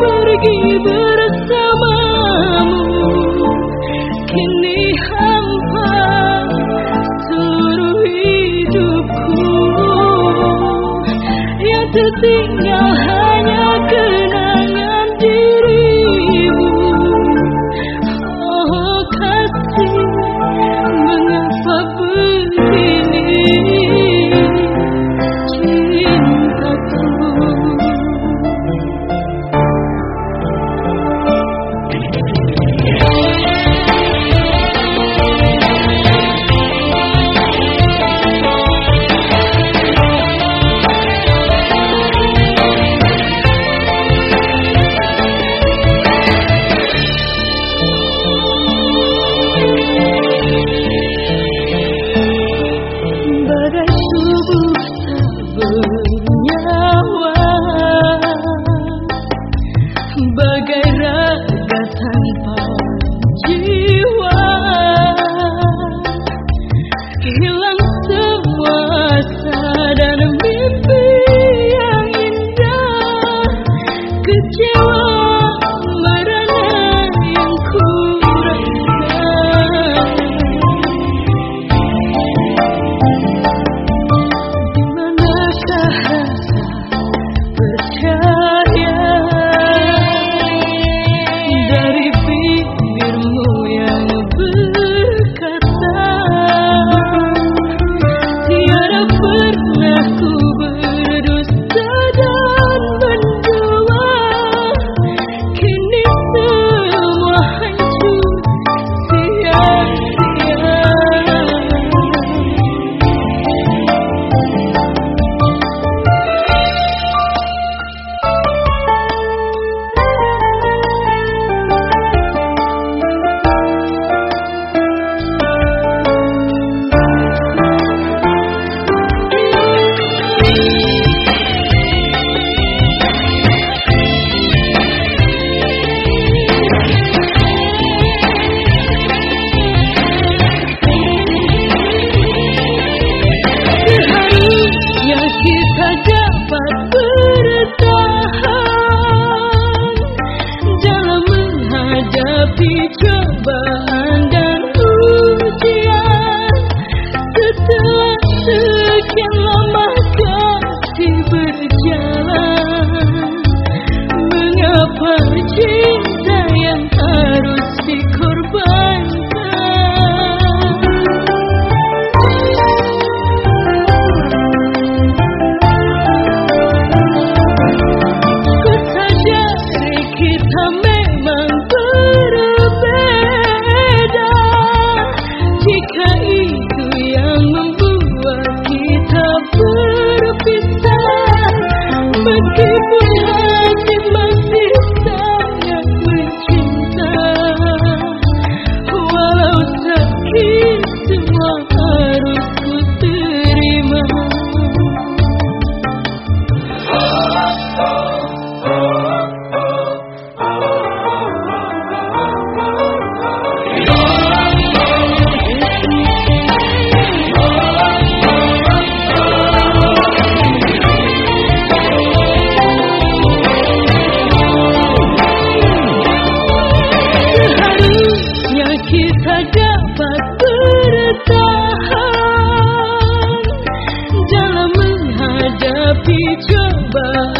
pergi bersamamu. Kini hampa seluruh hidupku. Yang tertinggal 的人。coba